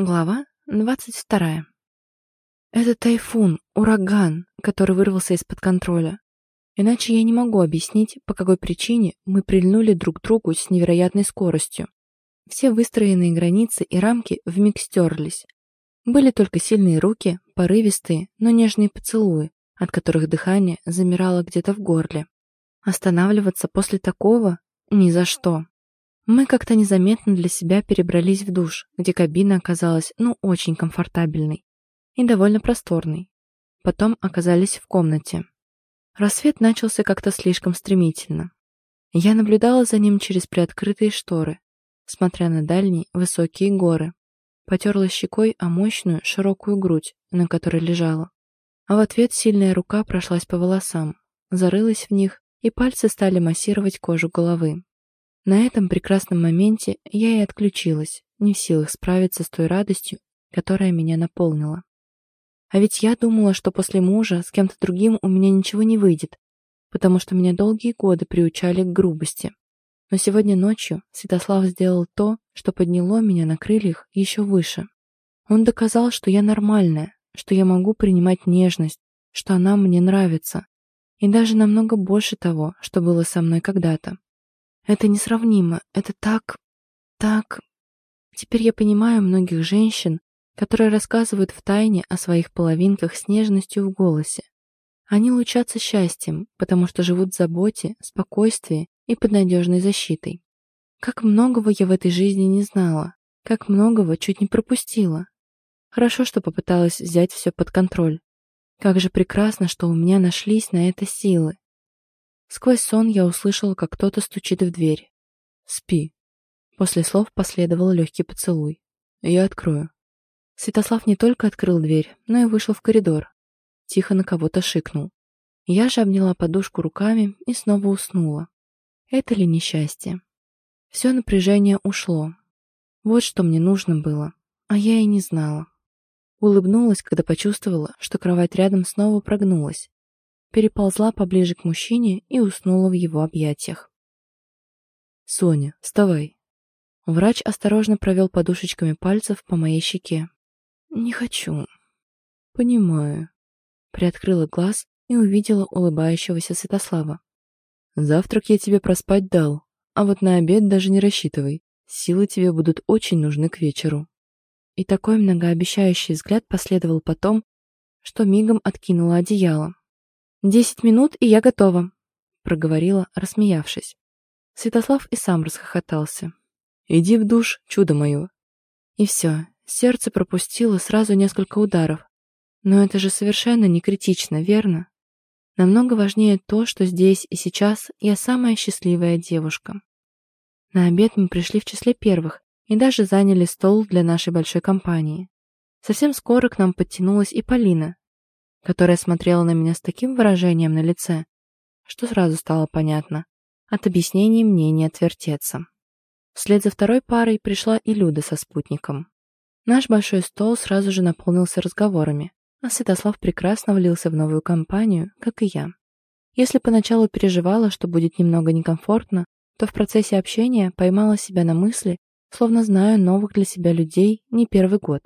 Глава 22. Это тайфун, ураган, который вырвался из-под контроля. Иначе я не могу объяснить, по какой причине мы прильнули друг к другу с невероятной скоростью. Все выстроенные границы и рамки вмиг стерлись. Были только сильные руки, порывистые, но нежные поцелуи, от которых дыхание замирало где-то в горле. Останавливаться после такого ни за что. Мы как-то незаметно для себя перебрались в душ, где кабина оказалась, ну, очень комфортабельной и довольно просторной. Потом оказались в комнате. Рассвет начался как-то слишком стремительно. Я наблюдала за ним через приоткрытые шторы, смотря на дальние высокие горы. Потерла щекой о мощную широкую грудь, на которой лежала. А в ответ сильная рука прошлась по волосам, зарылась в них, и пальцы стали массировать кожу головы. На этом прекрасном моменте я и отключилась, не в силах справиться с той радостью, которая меня наполнила. А ведь я думала, что после мужа с кем-то другим у меня ничего не выйдет, потому что меня долгие годы приучали к грубости. Но сегодня ночью Святослав сделал то, что подняло меня на крыльях еще выше. Он доказал, что я нормальная, что я могу принимать нежность, что она мне нравится, и даже намного больше того, что было со мной когда-то. Это несравнимо. Это так... так... Теперь я понимаю многих женщин, которые рассказывают в тайне о своих половинках с нежностью в голосе. Они лучатся счастьем, потому что живут в заботе, спокойствии и под надежной защитой. Как многого я в этой жизни не знала, как многого чуть не пропустила. Хорошо, что попыталась взять все под контроль. Как же прекрасно, что у меня нашлись на это силы. Сквозь сон я услышала, как кто-то стучит в дверь. «Спи». После слов последовал легкий поцелуй. «Я открою». Святослав не только открыл дверь, но и вышел в коридор. Тихо на кого-то шикнул. Я же обняла подушку руками и снова уснула. Это ли несчастье? Все напряжение ушло. Вот что мне нужно было, а я и не знала. Улыбнулась, когда почувствовала, что кровать рядом снова прогнулась, переползла поближе к мужчине и уснула в его объятиях. «Соня, вставай!» Врач осторожно провел подушечками пальцев по моей щеке. «Не хочу». «Понимаю». Приоткрыла глаз и увидела улыбающегося Святослава. «Завтрак я тебе проспать дал, а вот на обед даже не рассчитывай. Силы тебе будут очень нужны к вечеру». И такой многообещающий взгляд последовал потом, что мигом откинула одеяло. «Десять минут, и я готова», — проговорила, рассмеявшись. Святослав и сам расхохотался. «Иди в душ, чудо мое». И все, сердце пропустило сразу несколько ударов. Но это же совершенно не критично, верно? Намного важнее то, что здесь и сейчас я самая счастливая девушка. На обед мы пришли в числе первых и даже заняли стол для нашей большой компании. Совсем скоро к нам подтянулась и Полина, которая смотрела на меня с таким выражением на лице, что сразу стало понятно. От объяснений мне не отвертеться. Вслед за второй парой пришла и Люда со спутником. Наш большой стол сразу же наполнился разговорами, а Святослав прекрасно влился в новую компанию, как и я. Если поначалу переживала, что будет немного некомфортно, то в процессе общения поймала себя на мысли, словно знаю новых для себя людей не первый год.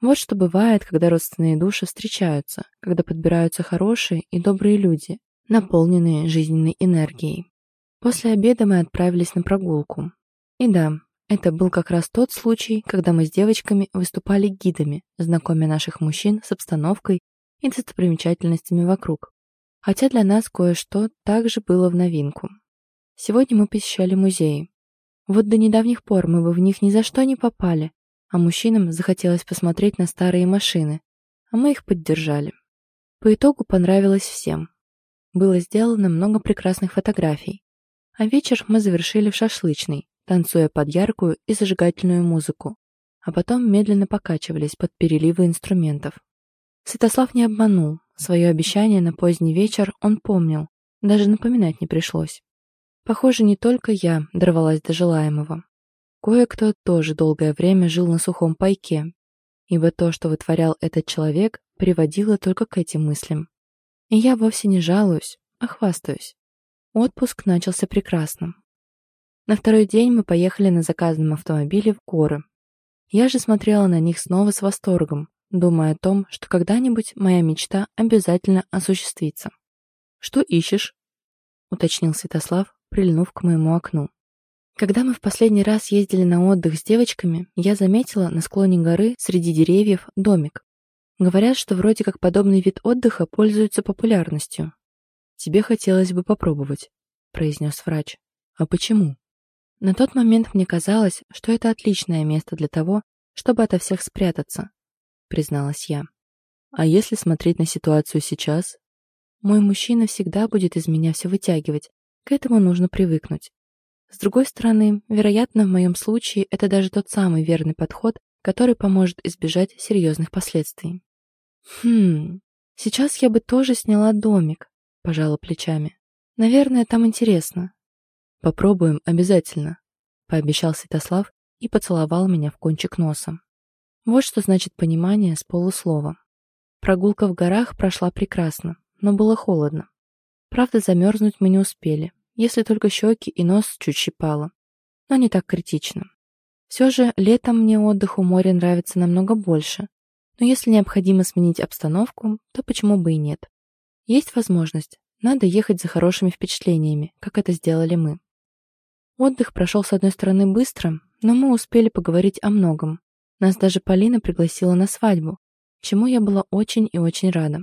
Вот что бывает, когда родственные души встречаются, когда подбираются хорошие и добрые люди, наполненные жизненной энергией. После обеда мы отправились на прогулку. И да, это был как раз тот случай, когда мы с девочками выступали гидами, знакомя наших мужчин с обстановкой и достопримечательностями вокруг. Хотя для нас кое-что также было в новинку. Сегодня мы посещали музеи. Вот до недавних пор мы бы в них ни за что не попали, а мужчинам захотелось посмотреть на старые машины, а мы их поддержали. По итогу понравилось всем. Было сделано много прекрасных фотографий, а вечер мы завершили в шашлычной, танцуя под яркую и зажигательную музыку, а потом медленно покачивались под переливы инструментов. Святослав не обманул, свое обещание на поздний вечер он помнил, даже напоминать не пришлось. Похоже, не только я дорвалась до желаемого. Кое-кто тоже долгое время жил на сухом пайке, ибо то, что вытворял этот человек, приводило только к этим мыслям. И я вовсе не жалуюсь, а хвастаюсь. Отпуск начался прекрасно. На второй день мы поехали на заказанном автомобиле в горы. Я же смотрела на них снова с восторгом, думая о том, что когда-нибудь моя мечта обязательно осуществится. «Что ищешь?» — уточнил Святослав, прильнув к моему окну. Когда мы в последний раз ездили на отдых с девочками, я заметила на склоне горы среди деревьев домик. Говорят, что вроде как подобный вид отдыха пользуется популярностью. «Тебе хотелось бы попробовать», — произнес врач. «А почему?» На тот момент мне казалось, что это отличное место для того, чтобы ото всех спрятаться, призналась я. А если смотреть на ситуацию сейчас? Мой мужчина всегда будет из меня все вытягивать, к этому нужно привыкнуть. С другой стороны, вероятно, в моем случае это даже тот самый верный подход, который поможет избежать серьезных последствий. Хм, сейчас я бы тоже сняла домик, пожала плечами. Наверное, там интересно. Попробуем обязательно, пообещал Святослав и поцеловал меня в кончик носа. Вот что значит понимание с полуслова. Прогулка в горах прошла прекрасно, но было холодно. Правда, замерзнуть мы не успели, если только щеки и нос чуть щипало. Но не так критично. Все же летом мне отдых у моря нравится намного больше, но если необходимо сменить обстановку, то почему бы и нет. Есть возможность, надо ехать за хорошими впечатлениями, как это сделали мы. Отдых прошел с одной стороны быстро, но мы успели поговорить о многом. Нас даже Полина пригласила на свадьбу, чему я была очень и очень рада.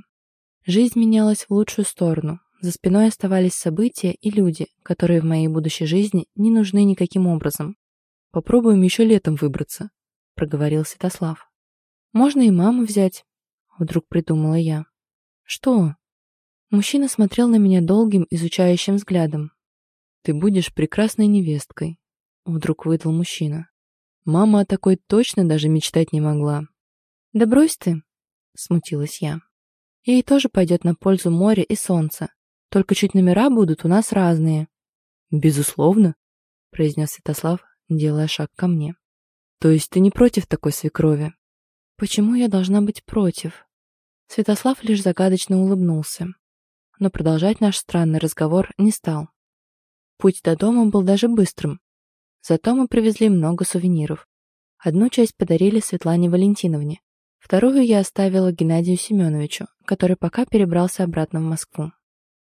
Жизнь менялась в лучшую сторону. За спиной оставались события и люди, которые в моей будущей жизни не нужны никаким образом. «Попробуем еще летом выбраться», — проговорил Святослав. «Можно и маму взять», — вдруг придумала я. «Что?» Мужчина смотрел на меня долгим, изучающим взглядом. «Ты будешь прекрасной невесткой», — вдруг выдал мужчина. «Мама о такой точно даже мечтать не могла». «Да брось ты», — смутилась я. «Ей тоже пойдет на пользу море и солнце. Только чуть номера будут у нас разные». «Безусловно», — произнес Святослав, делая шаг ко мне. «То есть ты не против такой свекрови?» «Почему я должна быть против?» Святослав лишь загадочно улыбнулся, но продолжать наш странный разговор не стал. Путь до дома был даже быстрым. Зато мы привезли много сувениров. Одну часть подарили Светлане Валентиновне, вторую я оставила Геннадию Семеновичу, который пока перебрался обратно в Москву.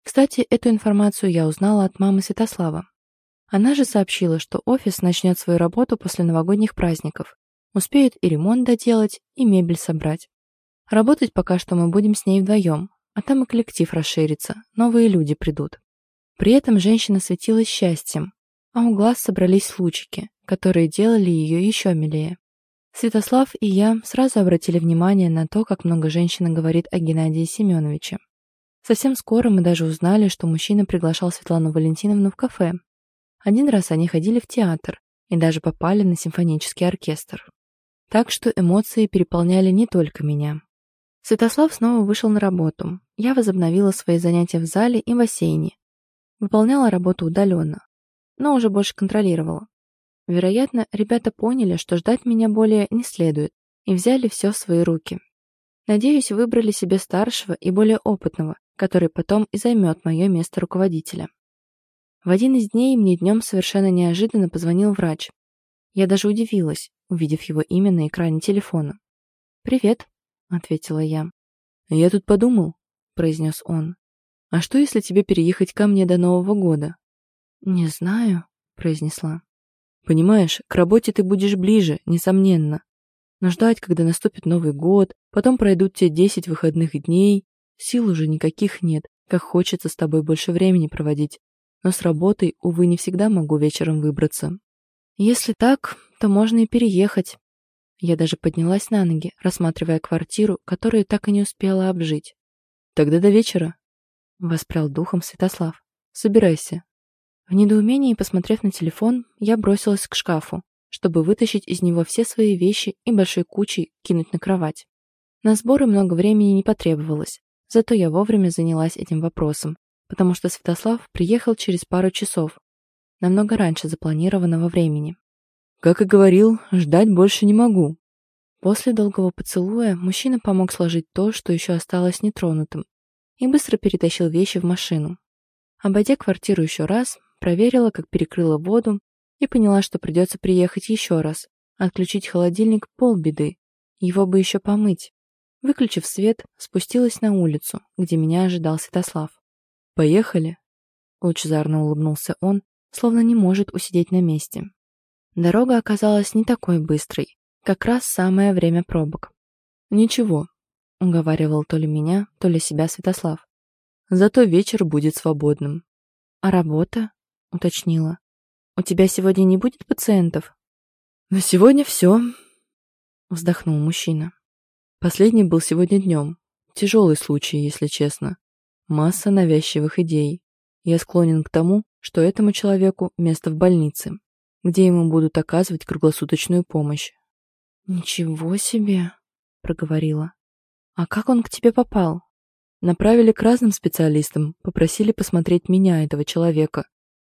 Кстати, эту информацию я узнала от мамы Святослава. Она же сообщила, что офис начнет свою работу после новогодних праздников. Успеют и ремонт доделать, и мебель собрать. Работать пока что мы будем с ней вдвоем, а там и коллектив расширится, новые люди придут. При этом женщина светилась счастьем, а у глаз собрались лучики, которые делали ее еще милее. Святослав и я сразу обратили внимание на то, как много женщина говорит о Геннадии Семеновиче. Совсем скоро мы даже узнали, что мужчина приглашал Светлану Валентиновну в кафе. Один раз они ходили в театр и даже попали на симфонический оркестр. Так что эмоции переполняли не только меня. Святослав снова вышел на работу. Я возобновила свои занятия в зале и бассейне, Выполняла работу удаленно, но уже больше контролировала. Вероятно, ребята поняли, что ждать меня более не следует, и взяли все в свои руки. Надеюсь, выбрали себе старшего и более опытного, который потом и займет мое место руководителя. В один из дней мне днем совершенно неожиданно позвонил врач. Я даже удивилась, увидев его имя на экране телефона. «Привет», — ответила я. «Я тут подумал», — произнес он. «А что, если тебе переехать ко мне до Нового года?» «Не знаю», — произнесла. «Понимаешь, к работе ты будешь ближе, несомненно. Но ждать, когда наступит Новый год, потом пройдут те десять выходных дней, сил уже никаких нет, как хочется с тобой больше времени проводить. Но с работой, увы, не всегда могу вечером выбраться. Если так, то можно и переехать». Я даже поднялась на ноги, рассматривая квартиру, которую так и не успела обжить. «Тогда до вечера», Воспрял духом Святослав. «Собирайся». В недоумении, посмотрев на телефон, я бросилась к шкафу, чтобы вытащить из него все свои вещи и большой кучей кинуть на кровать. На сборы много времени не потребовалось, зато я вовремя занялась этим вопросом, потому что Святослав приехал через пару часов, намного раньше запланированного времени. «Как и говорил, ждать больше не могу». После долгого поцелуя мужчина помог сложить то, что еще осталось нетронутым, и быстро перетащил вещи в машину. Обойдя квартиру еще раз, проверила, как перекрыла воду и поняла, что придется приехать еще раз, Отключить холодильник – полбеды. Его бы еще помыть. Выключив свет, спустилась на улицу, где меня ожидал Святослав. «Поехали?» Лучезарно улыбнулся он, словно не может усидеть на месте. Дорога оказалась не такой быстрой, как раз самое время пробок. «Ничего», — уговаривал то ли меня, то ли себя Святослав. «Зато вечер будет свободным». «А работа?» — уточнила. «У тебя сегодня не будет пациентов?» «На сегодня все», — вздохнул мужчина. Последний был сегодня днем. Тяжелый случай, если честно. Масса навязчивых идей. Я склонен к тому, что этому человеку место в больнице, где ему будут оказывать круглосуточную помощь. «Ничего себе!» — проговорила. «А как он к тебе попал?» Направили к разным специалистам, попросили посмотреть меня, этого человека.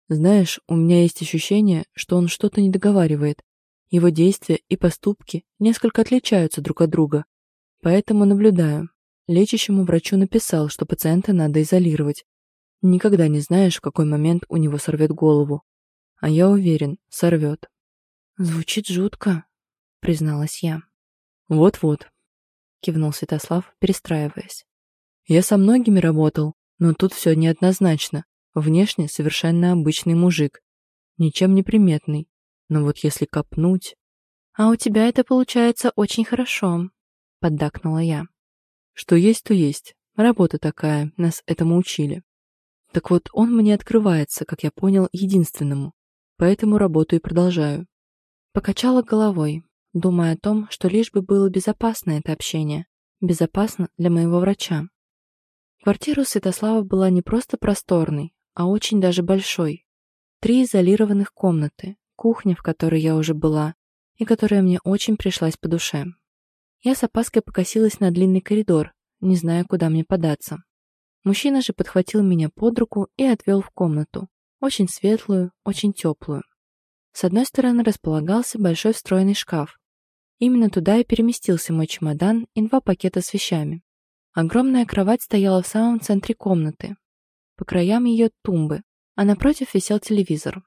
Знаешь, у меня есть ощущение, что он что-то не договаривает. Его действия и поступки несколько отличаются друг от друга. Поэтому наблюдаю. Лечащему врачу написал, что пациента надо изолировать. Никогда не знаешь, в какой момент у него сорвет голову. А я уверен, сорвет. Звучит жутко, призналась я. Вот-вот, кивнул Святослав, перестраиваясь. Я со многими работал, но тут все неоднозначно. Внешне совершенно обычный мужик. Ничем не приметный. Но вот если копнуть... «А у тебя это получается очень хорошо», — поддакнула я. «Что есть, то есть. Работа такая, нас этому учили. Так вот, он мне открывается, как я понял, единственному. Поэтому работу и продолжаю». Покачала головой, думая о том, что лишь бы было безопасно это общение. Безопасно для моего врача. Квартира Святослава была не просто просторной, а очень даже большой. Три изолированных комнаты, кухня, в которой я уже была, и которая мне очень пришлась по душе. Я с опаской покосилась на длинный коридор, не зная, куда мне податься. Мужчина же подхватил меня под руку и отвел в комнату, очень светлую, очень теплую. С одной стороны располагался большой встроенный шкаф. Именно туда и переместился мой чемодан и два пакета с вещами. Огромная кровать стояла в самом центре комнаты. По краям ее тумбы, а напротив висел телевизор.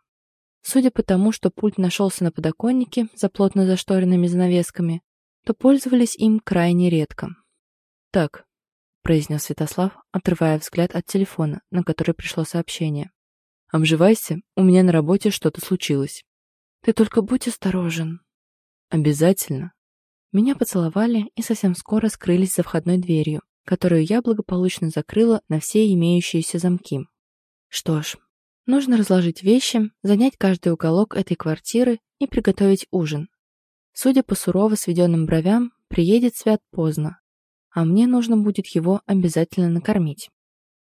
Судя по тому, что пульт нашелся на подоконнике за плотно зашторенными занавесками, то пользовались им крайне редко. «Так», — произнес Святослав, отрывая взгляд от телефона, на который пришло сообщение. «Обживайся, у меня на работе что-то случилось». «Ты только будь осторожен». «Обязательно». Меня поцеловали и совсем скоро скрылись за входной дверью, которую я благополучно закрыла на все имеющиеся замки. Что ж, нужно разложить вещи, занять каждый уголок этой квартиры и приготовить ужин. Судя по сурово сведенным бровям, приедет Свят поздно, а мне нужно будет его обязательно накормить.